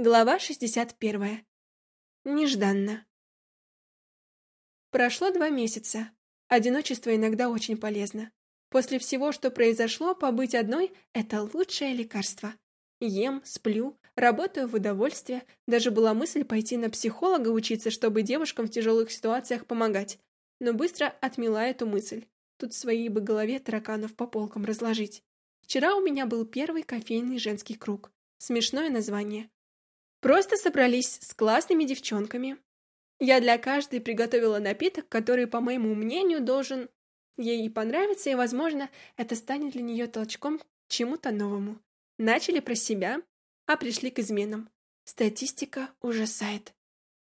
Глава 61. Нежданно. Прошло два месяца. Одиночество иногда очень полезно. После всего, что произошло, побыть одной – это лучшее лекарство. Ем, сплю, работаю в удовольствие. Даже была мысль пойти на психолога учиться, чтобы девушкам в тяжелых ситуациях помогать. Но быстро отмела эту мысль. Тут в своей бы голове тараканов по полкам разложить. Вчера у меня был первый кофейный женский круг. Смешное название – Просто собрались с классными девчонками. Я для каждой приготовила напиток, который, по моему мнению, должен ей понравиться, и, возможно, это станет для нее толчком к чему-то новому. Начали про себя, а пришли к изменам. Статистика ужасает.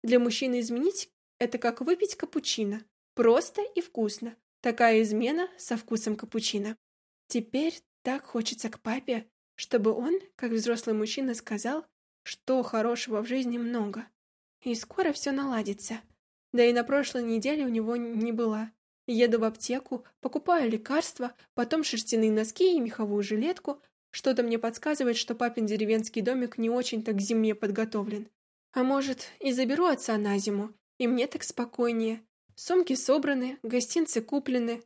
Для мужчины изменить – это как выпить капучино. Просто и вкусно. Такая измена со вкусом капучино. Теперь так хочется к папе, чтобы он, как взрослый мужчина, сказал, что хорошего в жизни много. И скоро все наладится. Да и на прошлой неделе у него не было. Еду в аптеку, покупаю лекарства, потом шерстяные носки и меховую жилетку. Что-то мне подсказывает, что папин деревенский домик не очень-то к зиме подготовлен. А может, и заберу отца на зиму, и мне так спокойнее. Сумки собраны, гостинцы куплены.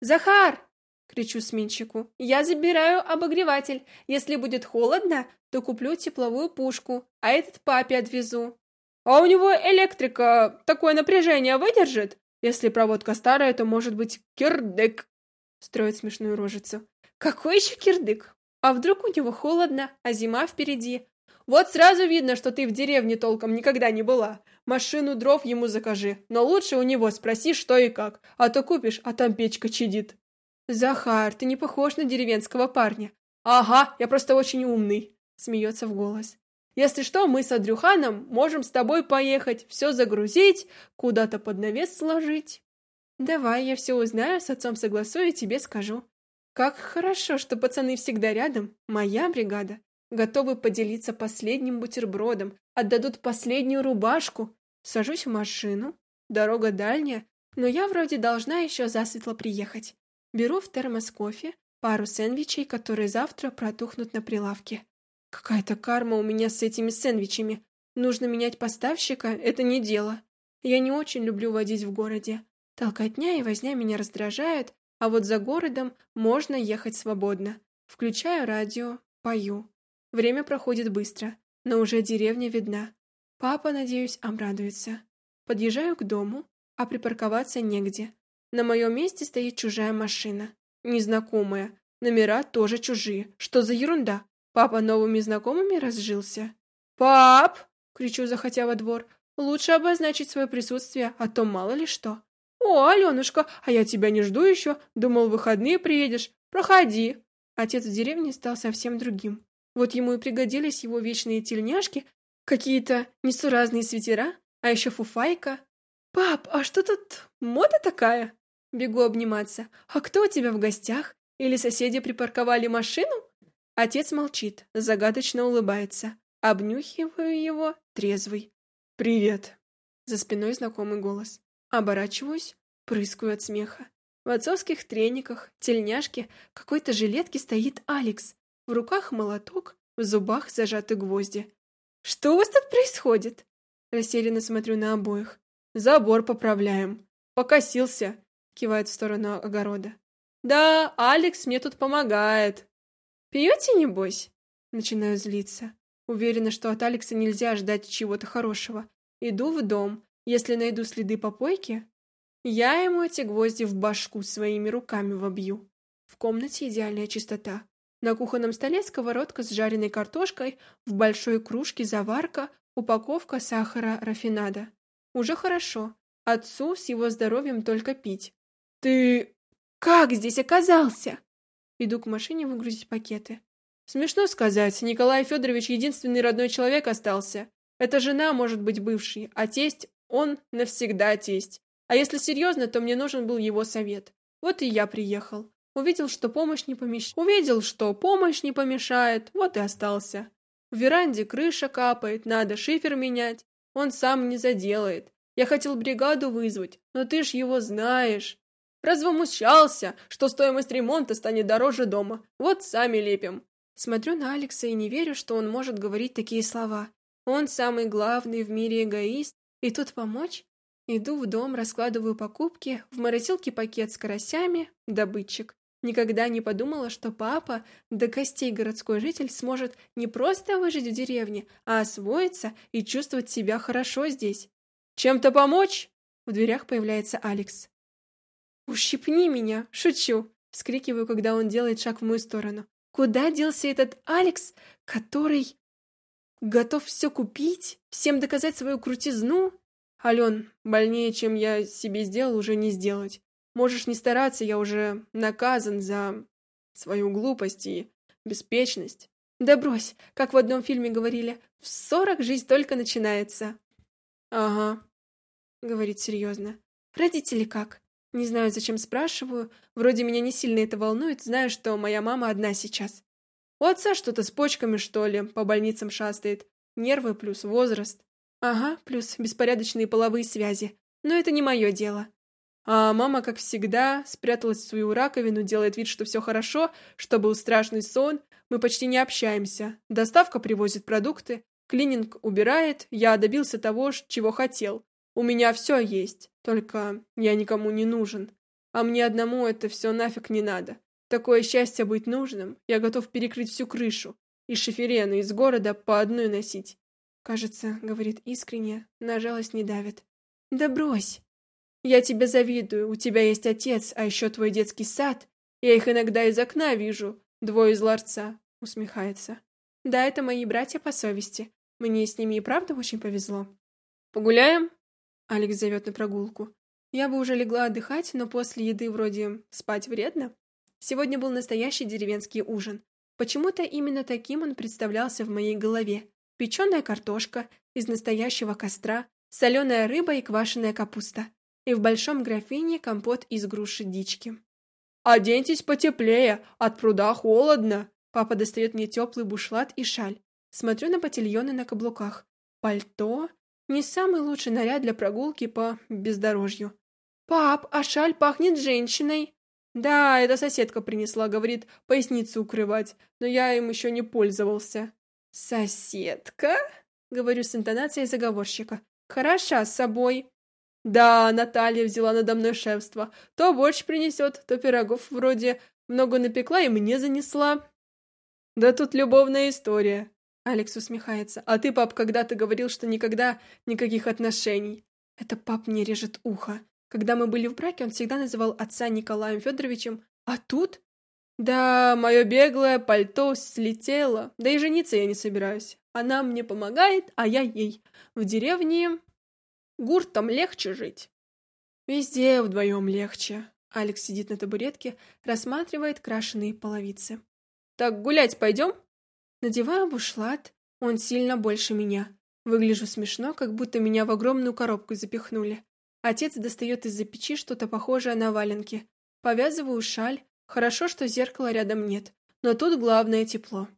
«Захар!» — кричу сменщику. «Я забираю обогреватель. Если будет холодно, то куплю тепловую пушку, а этот папе отвезу. А у него электрика такое напряжение выдержит? Если проводка старая, то может быть кирдык. Строит смешную рожицу. Какой еще кирдык? А вдруг у него холодно, а зима впереди? Вот сразу видно, что ты в деревне толком никогда не была. Машину дров ему закажи, но лучше у него спроси, что и как, а то купишь, а там печка чадит. Захар, ты не похож на деревенского парня. Ага, я просто очень умный. Смеется в голос. Если что, мы с Андрюханом можем с тобой поехать, все загрузить, куда-то под навес сложить. Давай, я все узнаю, с отцом согласую и тебе скажу. Как хорошо, что пацаны всегда рядом, моя бригада. Готовы поделиться последним бутербродом, отдадут последнюю рубашку. Сажусь в машину, дорога дальняя, но я вроде должна еще засветло приехать. Беру в термос кофе, пару сэндвичей, которые завтра протухнут на прилавке. Какая-то карма у меня с этими сэндвичами. Нужно менять поставщика, это не дело. Я не очень люблю водить в городе. Толкотня и возня меня раздражают, а вот за городом можно ехать свободно. Включаю радио, пою. Время проходит быстро, но уже деревня видна. Папа, надеюсь, обрадуется. Подъезжаю к дому, а припарковаться негде. На моем месте стоит чужая машина. Незнакомая. Номера тоже чужие. Что за ерунда? Папа новыми знакомыми разжился. «Пап!» — кричу, заходя во двор. «Лучше обозначить свое присутствие, а то мало ли что». «О, Аленушка, а я тебя не жду еще. Думал, в выходные приедешь. Проходи». Отец в деревне стал совсем другим. Вот ему и пригодились его вечные тельняшки, какие-то несуразные свитера, а еще фуфайка. «Пап, а что тут мода такая?» Бегу обниматься. «А кто у тебя в гостях? Или соседи припарковали машину?» Отец молчит, загадочно улыбается. Обнюхиваю его, трезвый. «Привет!» За спиной знакомый голос. Оборачиваюсь, прыскаю от смеха. В отцовских трениках, тельняшке, какой-то жилетке стоит Алекс. В руках молоток, в зубах зажаты гвозди. «Что у вас тут происходит?» Растерянно смотрю на обоих. «Забор поправляем. Покосился», кивает в сторону огорода. «Да, Алекс мне тут помогает», «Пьете, небось?» Начинаю злиться. Уверена, что от Алекса нельзя ждать чего-то хорошего. Иду в дом. Если найду следы попойки, я ему эти гвозди в башку своими руками вобью. В комнате идеальная чистота. На кухонном столе сковородка с жареной картошкой, в большой кружке заварка, упаковка сахара рафинада. Уже хорошо. Отцу с его здоровьем только пить. «Ты как здесь оказался?» Иду к машине выгрузить пакеты. Смешно сказать, Николай Федорович единственный родной человек остался. Эта жена может быть бывшей, а тесть, он навсегда тесть. А если серьезно, то мне нужен был его совет. Вот и я приехал. Увидел, что помощь не помешает. Увидел, что помощь не помешает, вот и остался. В веранде крыша капает, надо шифер менять. Он сам не заделает. Я хотел бригаду вызвать, но ты ж его знаешь. Развомущался, что стоимость ремонта станет дороже дома. Вот сами лепим. Смотрю на Алекса и не верю, что он может говорить такие слова. Он самый главный в мире эгоист, и тут помочь? Иду в дом, раскладываю покупки, в морозилке пакет с карасями, добытчик. Никогда не подумала, что папа, до костей городской житель, сможет не просто выжить в деревне, а освоиться и чувствовать себя хорошо здесь. «Чем-то помочь?» В дверях появляется Алекс. «Ущипни меня!» Шучу. Вскрикиваю, когда он делает шаг в мою сторону. Куда делся этот Алекс, который готов все купить, всем доказать свою крутизну? Ален, больнее, чем я себе сделал, уже не сделать. Можешь не стараться, я уже наказан за свою глупость и беспечность. Да брось, как в одном фильме говорили, в сорок жизнь только начинается. Ага, говорит серьезно. Родители как? Не знаю, зачем спрашиваю. Вроде меня не сильно это волнует, знаю, что моя мама одна сейчас. У отца что-то с почками, что ли, по больницам шастает. Нервы плюс возраст. Ага, плюс беспорядочные половые связи. Но это не мое дело. А мама, как всегда, спряталась в свою раковину, делает вид, что все хорошо, что был страшный сон. Мы почти не общаемся. Доставка привозит продукты, клининг убирает, я добился того, чего хотел. У меня все есть, только я никому не нужен. А мне одному это все нафиг не надо. Такое счастье быть нужным, я готов перекрыть всю крышу. И шиферены из города по одной носить. Кажется, говорит искренне, на жалость не давит. Да брось. Я тебе завидую, у тебя есть отец, а еще твой детский сад. Я их иногда из окна вижу, двое из ларца, усмехается. Да, это мои братья по совести. Мне с ними и правда очень повезло. Погуляем? Алекс зовет на прогулку. Я бы уже легла отдыхать, но после еды вроде спать вредно. Сегодня был настоящий деревенский ужин. Почему-то именно таким он представлялся в моей голове. Печеная картошка из настоящего костра, соленая рыба и квашеная капуста. И в большом графине компот из груши дички. «Оденьтесь потеплее, от пруда холодно!» Папа достает мне теплый бушлат и шаль. Смотрю на ботильоны на каблуках. Пальто, не самый лучший наряд для прогулки по бездорожью. «Пап, а шаль пахнет женщиной!» «Да, это соседка принесла, говорит, поясницу укрывать, но я им еще не пользовался». «Соседка?» — говорю с интонацией заговорщика. «Хороша с собой». «Да, Наталья взяла надо мной шефство. То борщ принесет, то пирогов вроде много напекла и мне занесла». «Да тут любовная история», Алекс усмехается. «А ты, пап, когда-то говорил, что никогда никаких отношений». Это пап мне режет ухо. Когда мы были в браке, он всегда называл отца Николаем Федоровичем. А тут? Да, мое беглое пальто слетело. Да и жениться я не собираюсь. Она мне помогает, а я ей. В деревне гуртом легче жить. Везде вдвоем легче. Алекс сидит на табуретке, рассматривает крашеные половицы. «Так гулять пойдем?» Надеваю бушлат, он сильно больше меня. Выгляжу смешно, как будто меня в огромную коробку запихнули. Отец достает из-за печи что-то похожее на валенки. Повязываю шаль. Хорошо, что зеркала рядом нет. Но тут главное тепло.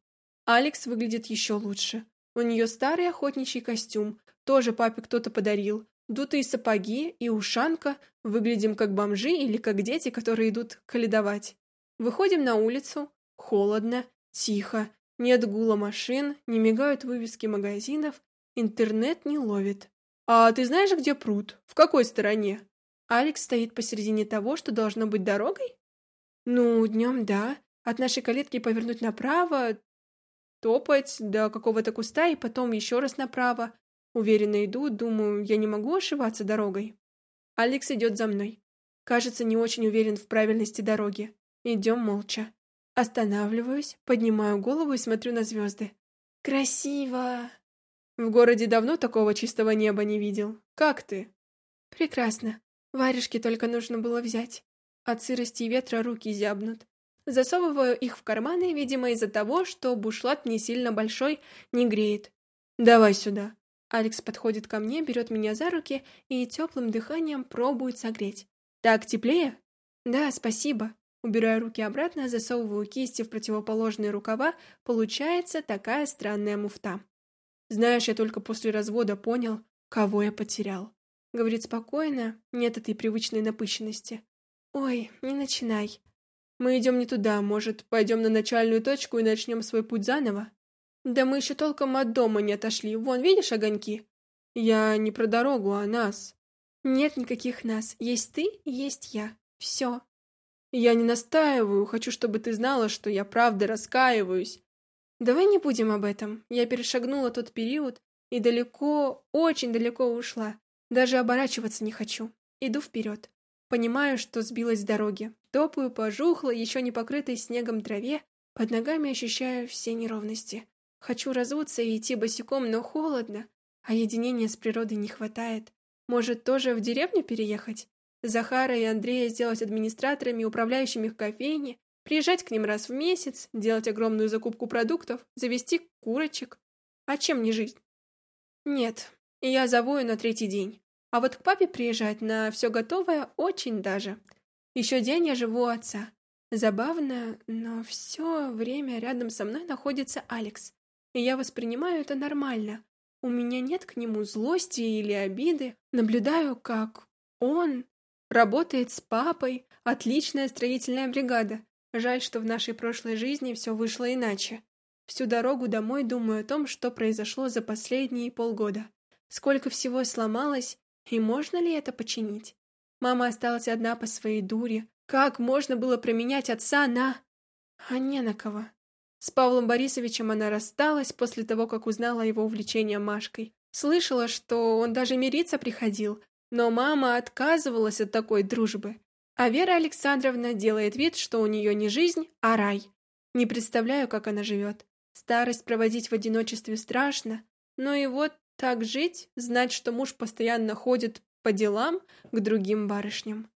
Алекс выглядит еще лучше. У нее старый охотничий костюм. Тоже папе кто-то подарил. Дутые сапоги и ушанка. Выглядим как бомжи или как дети, которые идут каледовать. Выходим на улицу. Холодно, тихо. Нет гула машин, не мигают вывески магазинов, интернет не ловит. «А ты знаешь, где пруд? В какой стороне?» Алекс стоит посередине того, что должно быть дорогой? «Ну, днем да. От нашей калитки повернуть направо, топать до какого-то куста и потом еще раз направо. Уверенно иду, думаю, я не могу ошибаться дорогой». Алекс идет за мной. Кажется, не очень уверен в правильности дороги. Идем молча. Останавливаюсь, поднимаю голову и смотрю на звезды. Красиво! В городе давно такого чистого неба не видел. Как ты? Прекрасно. Варежки только нужно было взять. От сырости и ветра руки зябнут. Засовываю их в карманы, видимо, из-за того, что бушлат не сильно большой, не греет. «Давай сюда». Алекс подходит ко мне, берет меня за руки и теплым дыханием пробует согреть. «Так теплее?» «Да, спасибо». Убираю руки обратно, засовываю кисти в противоположные рукава, получается такая странная муфта. Знаешь, я только после развода понял, кого я потерял. Говорит спокойно, нет этой привычной напыщенности. Ой, не начинай. Мы идем не туда, может, пойдем на начальную точку и начнем свой путь заново? Да мы еще толком от дома не отошли. Вон, видишь огоньки? Я не про дорогу, а нас. Нет никаких нас. Есть ты есть я. Все. Я не настаиваю. Хочу, чтобы ты знала, что я правда раскаиваюсь. Давай не будем об этом. Я перешагнула тот период и далеко, очень далеко ушла. Даже оборачиваться не хочу. Иду вперед. Понимаю, что сбилась с дороги. Топаю по жухлой, еще не покрытой снегом траве. Под ногами ощущаю все неровности. Хочу разуться и идти босиком, но холодно. А единения с природой не хватает. Может, тоже в деревню переехать? Захара и Андрея сделать администраторами, управляющими в кофейне, приезжать к ним раз в месяц, делать огромную закупку продуктов, завести курочек. А чем не жизнь? Нет, и я завою на третий день. А вот к папе приезжать на все готовое очень даже. Еще день я живу у отца. Забавно, но все время рядом со мной находится Алекс. И я воспринимаю это нормально. У меня нет к нему злости или обиды. Наблюдаю, как он работает с папой. Отличная строительная бригада. Жаль, что в нашей прошлой жизни все вышло иначе. Всю дорогу домой думаю о том, что произошло за последние полгода. Сколько всего сломалось, и можно ли это починить? Мама осталась одна по своей дуре. Как можно было променять отца на... А не на кого. С Павлом Борисовичем она рассталась после того, как узнала его увлечение Машкой. Слышала, что он даже мириться приходил, но мама отказывалась от такой дружбы. А Вера Александровна делает вид, что у нее не жизнь, а рай. Не представляю, как она живет. Старость проводить в одиночестве страшно, но и вот так жить, знать, что муж постоянно ходит по делам к другим барышням.